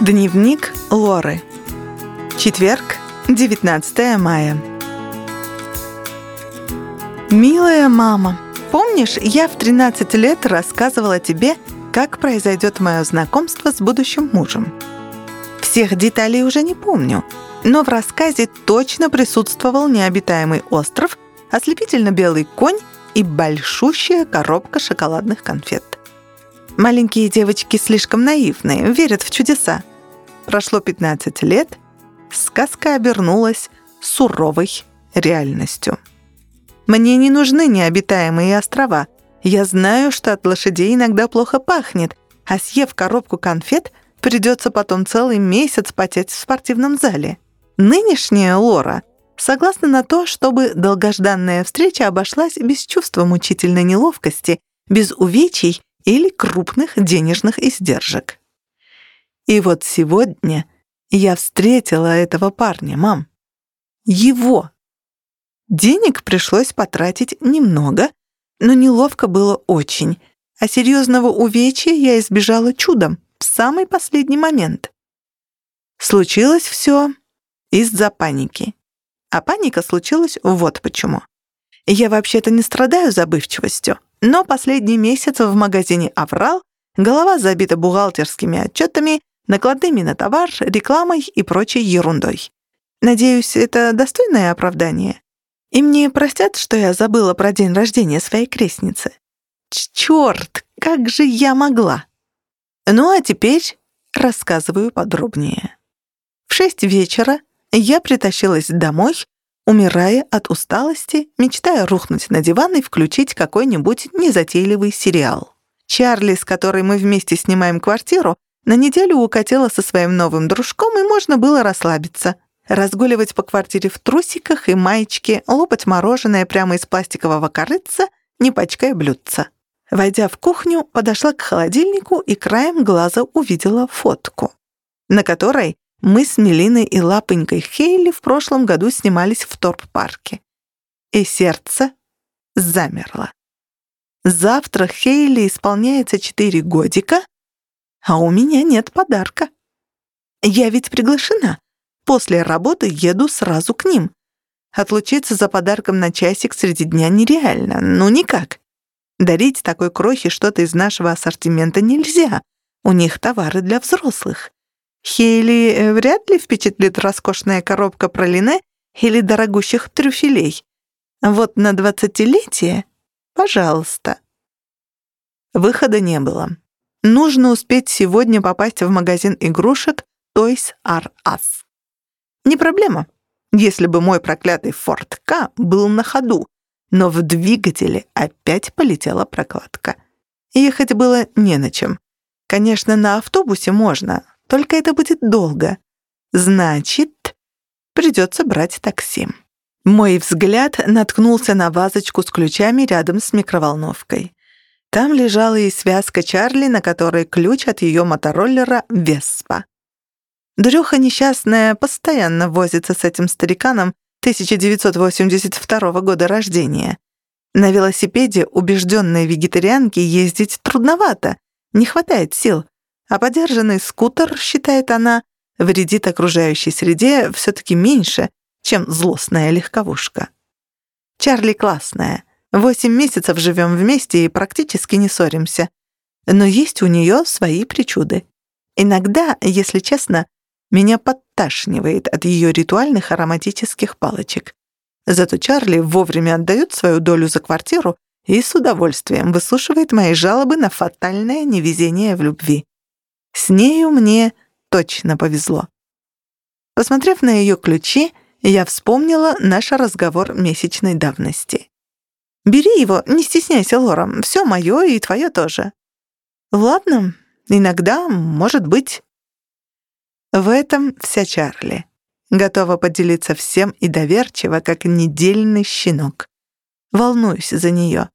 Дневник Лоры. Четверг, 19 мая. Милая мама, помнишь, я в 13 лет рассказывала тебе, как произойдет мое знакомство с будущим мужем? Всех деталей уже не помню, но в рассказе точно присутствовал необитаемый остров, ослепительно белый конь и большущая коробка шоколадных конфет. Маленькие девочки слишком наивные, верят в чудеса. Прошло 15 лет, сказка обернулась суровой реальностью. Мне не нужны необитаемые острова. Я знаю, что от лошадей иногда плохо пахнет, а съев коробку конфет, придется потом целый месяц потеть в спортивном зале. Нынешняя Лора согласна на то, чтобы долгожданная встреча обошлась без чувства мучительной неловкости, без увечий или крупных денежных издержек. И вот сегодня я встретила этого парня, мам. Его. Денег пришлось потратить немного, но неловко было очень, а серьезного увечья я избежала чудом в самый последний момент. Случилось все из-за паники. А паника случилась вот почему. Я вообще-то не страдаю забывчивостью, но последний месяц в магазине «Аврал» голова забита бухгалтерскими отчетами, накладными на товар, рекламой и прочей ерундой. Надеюсь, это достойное оправдание? И мне простят, что я забыла про день рождения своей крестницы? Чёрт, как же я могла? Ну а теперь рассказываю подробнее. В шесть вечера я притащилась домой, умирая от усталости, мечтая рухнуть на диван и включить какой-нибудь незатейливый сериал. Чарли, с которой мы вместе снимаем квартиру, на неделю укатила со своим новым дружком, и можно было расслабиться. Разгуливать по квартире в трусиках и маечке, лопать мороженое прямо из пластикового корыца, не пачкая блюдца. Войдя в кухню, подошла к холодильнику и краем глаза увидела фотку, на которой мы с Мелиной и Лапонькой Хейли в прошлом году снимались в торп-парке. И сердце замерло. Завтра Хейли исполняется четыре годика, а у меня нет подарка. Я ведь приглашена. После работы еду сразу к ним. Отлучиться за подарком на часик среди дня нереально, ну никак. Дарить такой крохе что-то из нашего ассортимента нельзя. У них товары для взрослых. Хейли э, вряд ли впечатлит роскошная коробка пролине или дорогущих трюфелей. Вот на двадцатилетие — пожалуйста. Выхода не было. Нужно успеть сегодня попасть в магазин игрушек Toys R Us. Не проблема, если бы мой проклятый Ford K был на ходу, но в двигателе опять полетела прокладка. Ехать было не на чем. Конечно, на автобусе можно, только это будет долго. Значит, придется брать такси. Мой взгляд наткнулся на вазочку с ключами рядом с микроволновкой. Там лежала и связка Чарли, на которой ключ от ее мотороллера «Веспа». Дрюха несчастная постоянно возится с этим стариканом 1982 года рождения. На велосипеде убежденной вегетарианке ездить трудновато, не хватает сил, а подержанный скутер, считает она, вредит окружающей среде все-таки меньше, чем злостная легковушка. Чарли классная. Восемь месяцев живем вместе и практически не ссоримся. Но есть у нее свои причуды. Иногда, если честно, меня подташнивает от ее ритуальных ароматических палочек. Зато Чарли вовремя отдает свою долю за квартиру и с удовольствием выслушивает мои жалобы на фатальное невезение в любви. С нею мне точно повезло. Посмотрев на ее ключи, я вспомнила наш разговор месячной давности. «Бери его, не стесняйся, Лора, все мое и твое тоже». «Ладно, иногда, может быть». В этом вся Чарли. Готова поделиться всем и доверчиво, как недельный щенок. Волнуюсь за нее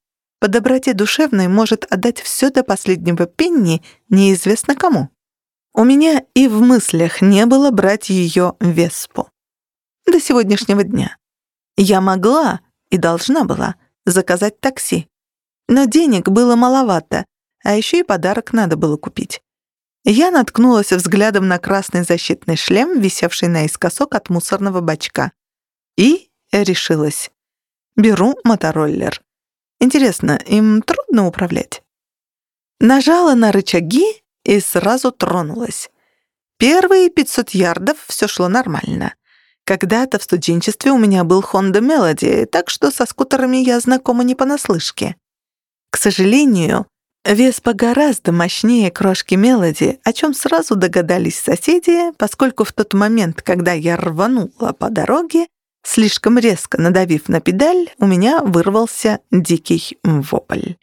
по доброте душевной может отдать все до последнего пенни неизвестно кому. У меня и в мыслях не было брать ее Веспу. До сегодняшнего дня. Я могла и должна была заказать такси. Но денег было маловато, а еще и подарок надо было купить. Я наткнулась взглядом на красный защитный шлем, висевший наискосок от мусорного бачка. И решилась. Беру мотороллер. Интересно, им трудно управлять? Нажала на рычаги и сразу тронулась. Первые 500 ярдов все шло нормально. Когда-то в студенчестве у меня был Honda Melody, так что со скутерами я знакома не понаслышке. К сожалению, Веспа гораздо мощнее крошки Мелоди, о чем сразу догадались соседи, поскольку в тот момент, когда я рванула по дороге, слишком резко надавив на педаль, у меня вырвался дикий вопль.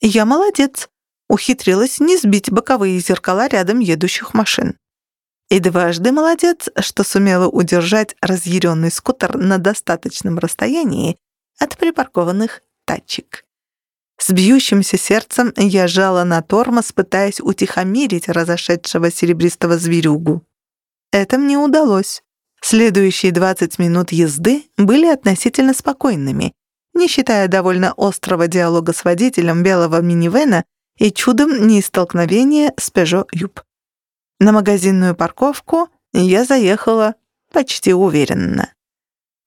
Я молодец, ухитрилась не сбить боковые зеркала рядом едущих машин. И дважды молодец, что сумела удержать разъяренный скутер на достаточном расстоянии от припаркованных тачек. С бьющимся сердцем я жала на тормоз, пытаясь утихомирить разошедшего серебристого зверюгу. Это мне удалось. Следующие 20 минут езды были относительно спокойными, не считая довольно острого диалога с водителем белого минивэна и чудом не столкновения с Peugeot Юб. На магазинную парковку я заехала почти уверенно.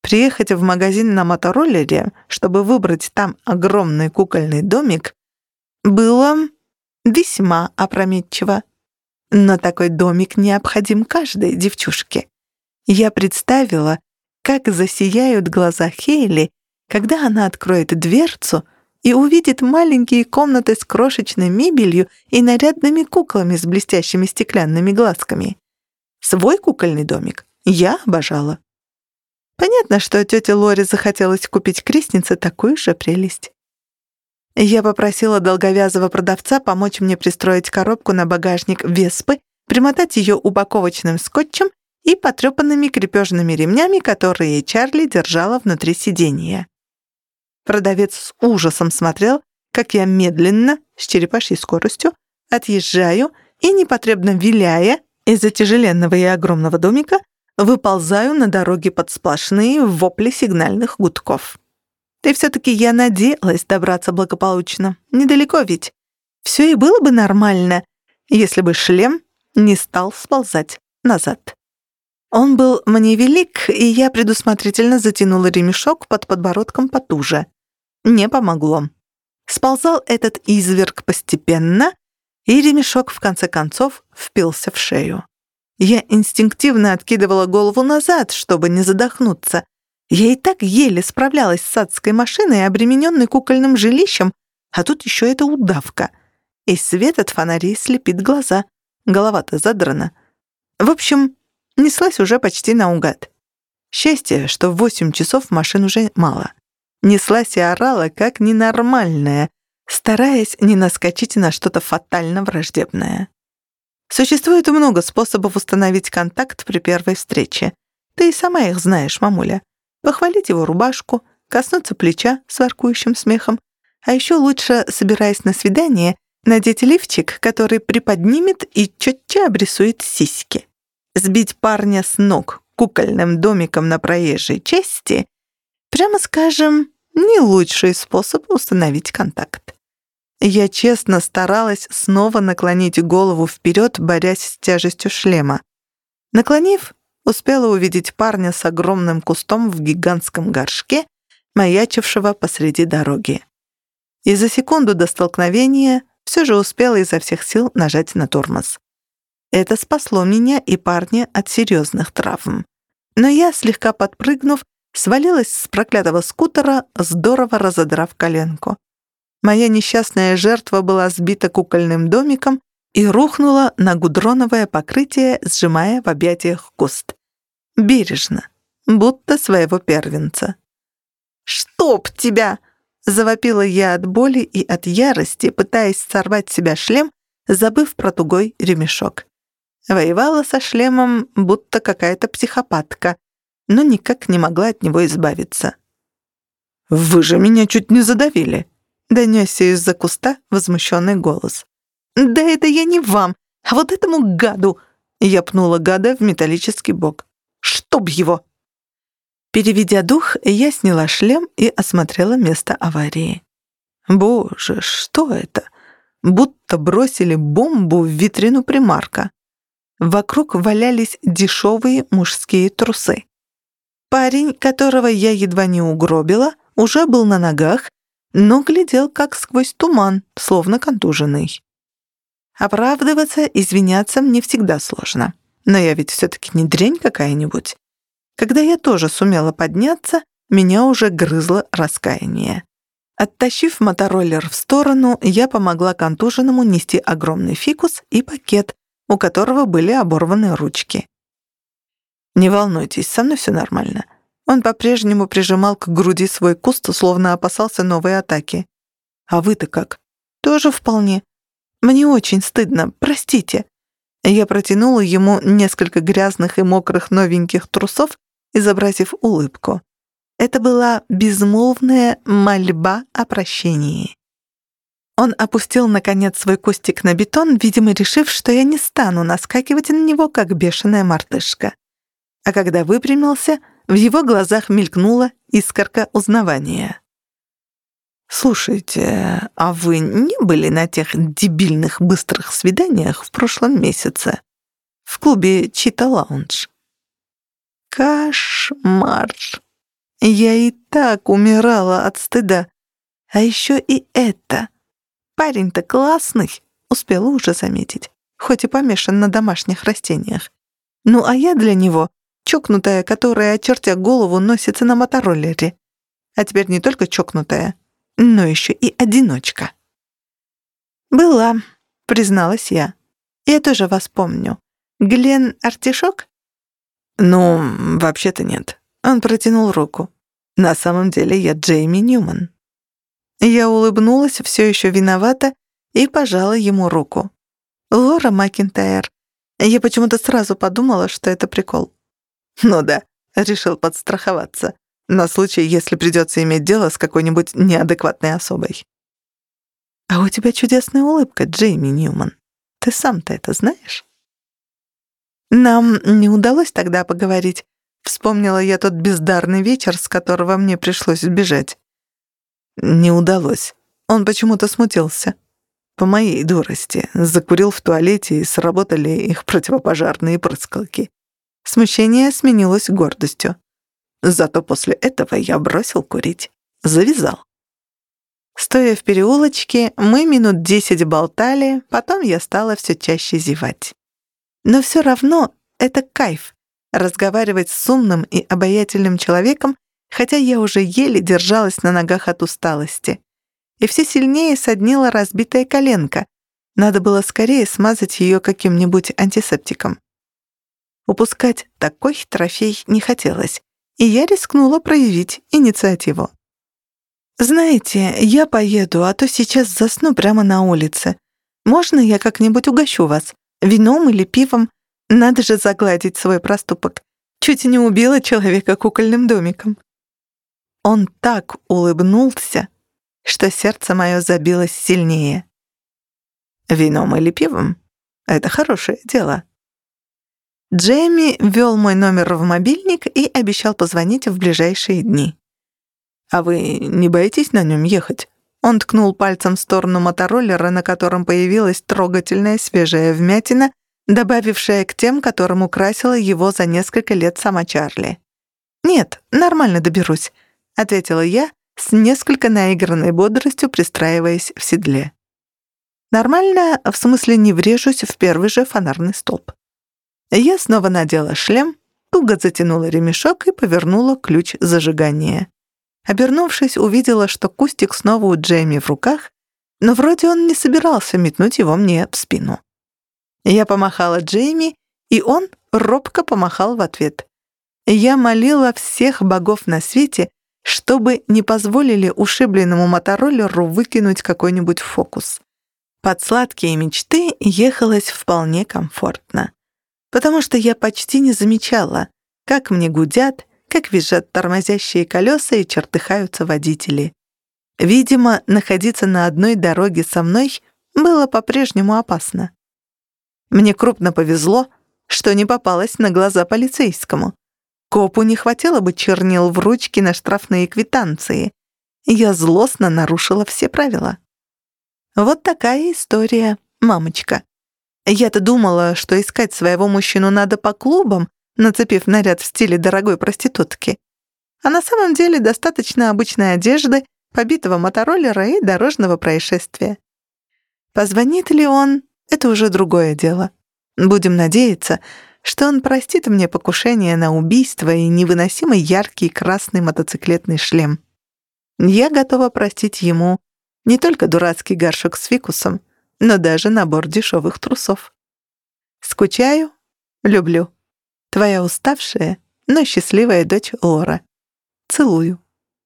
Приехать в магазин на мотороллере, чтобы выбрать там огромный кукольный домик, было весьма опрометчиво. Но такой домик необходим каждой девчушке. Я представила, как засияют глаза Хейли, когда она откроет дверцу и увидит маленькие комнаты с крошечной мебелью и нарядными куклами с блестящими стеклянными глазками. Свой кукольный домик я обожала. Понятно, что тете Лоре захотелось купить крестнице такую же прелесть. Я попросила долговязого продавца помочь мне пристроить коробку на багажник Веспы, примотать ее упаковочным скотчем и потрепанными крепежными ремнями, которые Чарли держала внутри сиденья. Продавец с ужасом смотрел, как я медленно, с черепашьей скоростью, отъезжаю и, непотребно виляя из-за тяжеленного и огромного домика, выползаю на дороге под сплошные вопли сигнальных гудков. И все-таки я надеялась добраться благополучно. Недалеко ведь. Все и было бы нормально, если бы шлем не стал сползать назад. Он был мне велик, и я предусмотрительно затянула ремешок под подбородком потуже. Не помогло. Сползал этот изверг постепенно, и ремешок в конце концов впился в шею. Я инстинктивно откидывала голову назад, чтобы не задохнуться. Я и так еле справлялась с адской машиной, обремененной кукольным жилищем, а тут еще эта удавка. И свет от фонарей слепит глаза. Голова-то задрана. В общем, неслась уже почти наугад. Счастье, что в восемь часов машин уже мало. Неслась и орала, как ненормальная, стараясь не наскочить на что-то фатально враждебное. Существует много способов установить контакт при первой встрече. Ты и сама их знаешь, мамуля. Похвалить его рубашку, коснуться плеча с воркующим смехом, а еще лучше, собираясь на свидание, надеть лифчик, который приподнимет и четче обрисует сиськи. Сбить парня с ног кукольным домиком на проезжей части, прямо скажем, не лучший способ установить контакт. Я честно старалась снова наклонить голову вперед, борясь с тяжестью шлема. Наклонив, успела увидеть парня с огромным кустом в гигантском горшке, маячившего посреди дороги. И за секунду до столкновения все же успела изо всех сил нажать на тормоз. Это спасло меня и парня от серьезных травм. Но я, слегка подпрыгнув, свалилась с проклятого скутера, здорово разодрав коленку. Моя несчастная жертва была сбита кукольным домиком и рухнула на гудроновое покрытие, сжимая в объятиях куст. Бережно, будто своего первенца. «Чтоб тебя!» — завопила я от боли и от ярости, пытаясь сорвать с себя шлем, забыв про тугой ремешок. Воевала со шлемом, будто какая-то психопатка, но никак не могла от него избавиться. «Вы же меня чуть не задавили!» Донесся из-за куста возмущенный голос. «Да это я не вам, а вот этому гаду!» Я пнула гада в металлический бок. «Чтоб его!» Переведя дух, я сняла шлем и осмотрела место аварии. Боже, что это? будто бросили бомбу в витрину примарка. Вокруг валялись дешевые мужские трусы. Парень, которого я едва не угробила, уже был на ногах, но глядел как сквозь туман, словно контуженный. Оправдываться, извиняться мне всегда сложно. Но я ведь все-таки не дрянь какая-нибудь. Когда я тоже сумела подняться, меня уже грызло раскаяние. Оттащив мотороллер в сторону, я помогла контуженному нести огромный фикус и пакет, у которого были оборваны ручки. «Не волнуйтесь, со мной все нормально». Он по-прежнему прижимал к груди свой куст, словно опасался новой атаки. «А вы-то как?» «Тоже вполне. Мне очень стыдно, простите». Я протянула ему несколько грязных и мокрых новеньких трусов, изобразив улыбку. Это была безмолвная мольба о прощении. Он опустил, наконец, свой кустик на бетон, видимо, решив, что я не стану наскакивать на него, как бешеная мартышка. А когда выпрямился, в его глазах мелькнула искорка узнавания. «Слушайте, а вы не были на тех дебильных быстрых свиданиях в прошлом месяце? В клубе Чита Лаунж?» «Кошмар!» Я и так умирала от стыда. А еще и это. Парень-то классный, успела уже заметить, хоть и помешан на домашних растениях. Ну а я для него чокнутая, которая, очертя голову, носится на мотороллере. А теперь не только чокнутая, но еще и одиночка. «Была», — призналась я. «Я тоже вас помню. Глен Артишок?» «Ну, вообще-то нет. Он протянул руку. «На самом деле я Джейми Ньюман». Я улыбнулась, все еще виновата, и пожала ему руку. «Лора Макинтайр». Я почему-то сразу подумала, что это прикол. «Ну да», — решил подстраховаться, на случай, если придется иметь дело с какой-нибудь неадекватной особой. «А у тебя чудесная улыбка, Джейми Ньюман. Ты сам-то это знаешь?» Нам не удалось тогда поговорить, Вспомнила я тот бездарный вечер, с которого мне пришлось сбежать. Не удалось. Он почему-то смутился. По моей дурости. Закурил в туалете и сработали их противопожарные прыскалки. Смущение сменилось гордостью. Зато после этого я бросил курить. Завязал. Стоя в переулочке, мы минут десять болтали, потом я стала все чаще зевать. Но все равно это кайф разговаривать с умным и обаятельным человеком, хотя я уже еле держалась на ногах от усталости. И все сильнее соднила разбитая коленка. Надо было скорее смазать ее каким-нибудь антисептиком. Упускать такой трофей не хотелось, и я рискнула проявить инициативу. «Знаете, я поеду, а то сейчас засну прямо на улице. Можно я как-нибудь угощу вас? Вином или пивом? Надо же загладить свой проступок. Чуть не убила человека кукольным домиком. Он так улыбнулся, что сердце мое забилось сильнее. Вином или пивом — это хорошее дело. Джейми ввел мой номер в мобильник и обещал позвонить в ближайшие дни. «А вы не боитесь на нем ехать?» Он ткнул пальцем в сторону мотороллера, на котором появилась трогательная свежая вмятина, добавившая к тем, которым украсила его за несколько лет сама Чарли. «Нет, нормально доберусь», — ответила я с несколько наигранной бодростью, пристраиваясь в седле. «Нормально, в смысле не врежусь в первый же фонарный столб». Я снова надела шлем, туго затянула ремешок и повернула ключ зажигания. Обернувшись, увидела, что кустик снова у Джейми в руках, но вроде он не собирался метнуть его мне в спину. Я помахала Джейми, и он робко помахал в ответ. Я молила всех богов на свете, чтобы не позволили ушибленному мотороллеру выкинуть какой-нибудь фокус. Под сладкие мечты ехалось вполне комфортно. Потому что я почти не замечала, как мне гудят, как визжат тормозящие колеса и чертыхаются водители. Видимо, находиться на одной дороге со мной было по-прежнему опасно. Мне крупно повезло, что не попалась на глаза полицейскому. Копу не хватило бы чернил в ручке на штрафные квитанции. Я злостно нарушила все правила. Вот такая история, мамочка. Я-то думала, что искать своего мужчину надо по клубам, нацепив наряд в стиле дорогой проститутки. А на самом деле достаточно обычной одежды, побитого мотороллера и дорожного происшествия. Позвонит ли он — это уже другое дело. Будем надеяться, что он простит мне покушение на убийство и невыносимо яркий красный мотоциклетный шлем. Я готова простить ему не только дурацкий горшок с фикусом, но даже набор дешевых трусов. Скучаю, люблю. Твоя уставшая, но счастливая дочь Лора. Целую.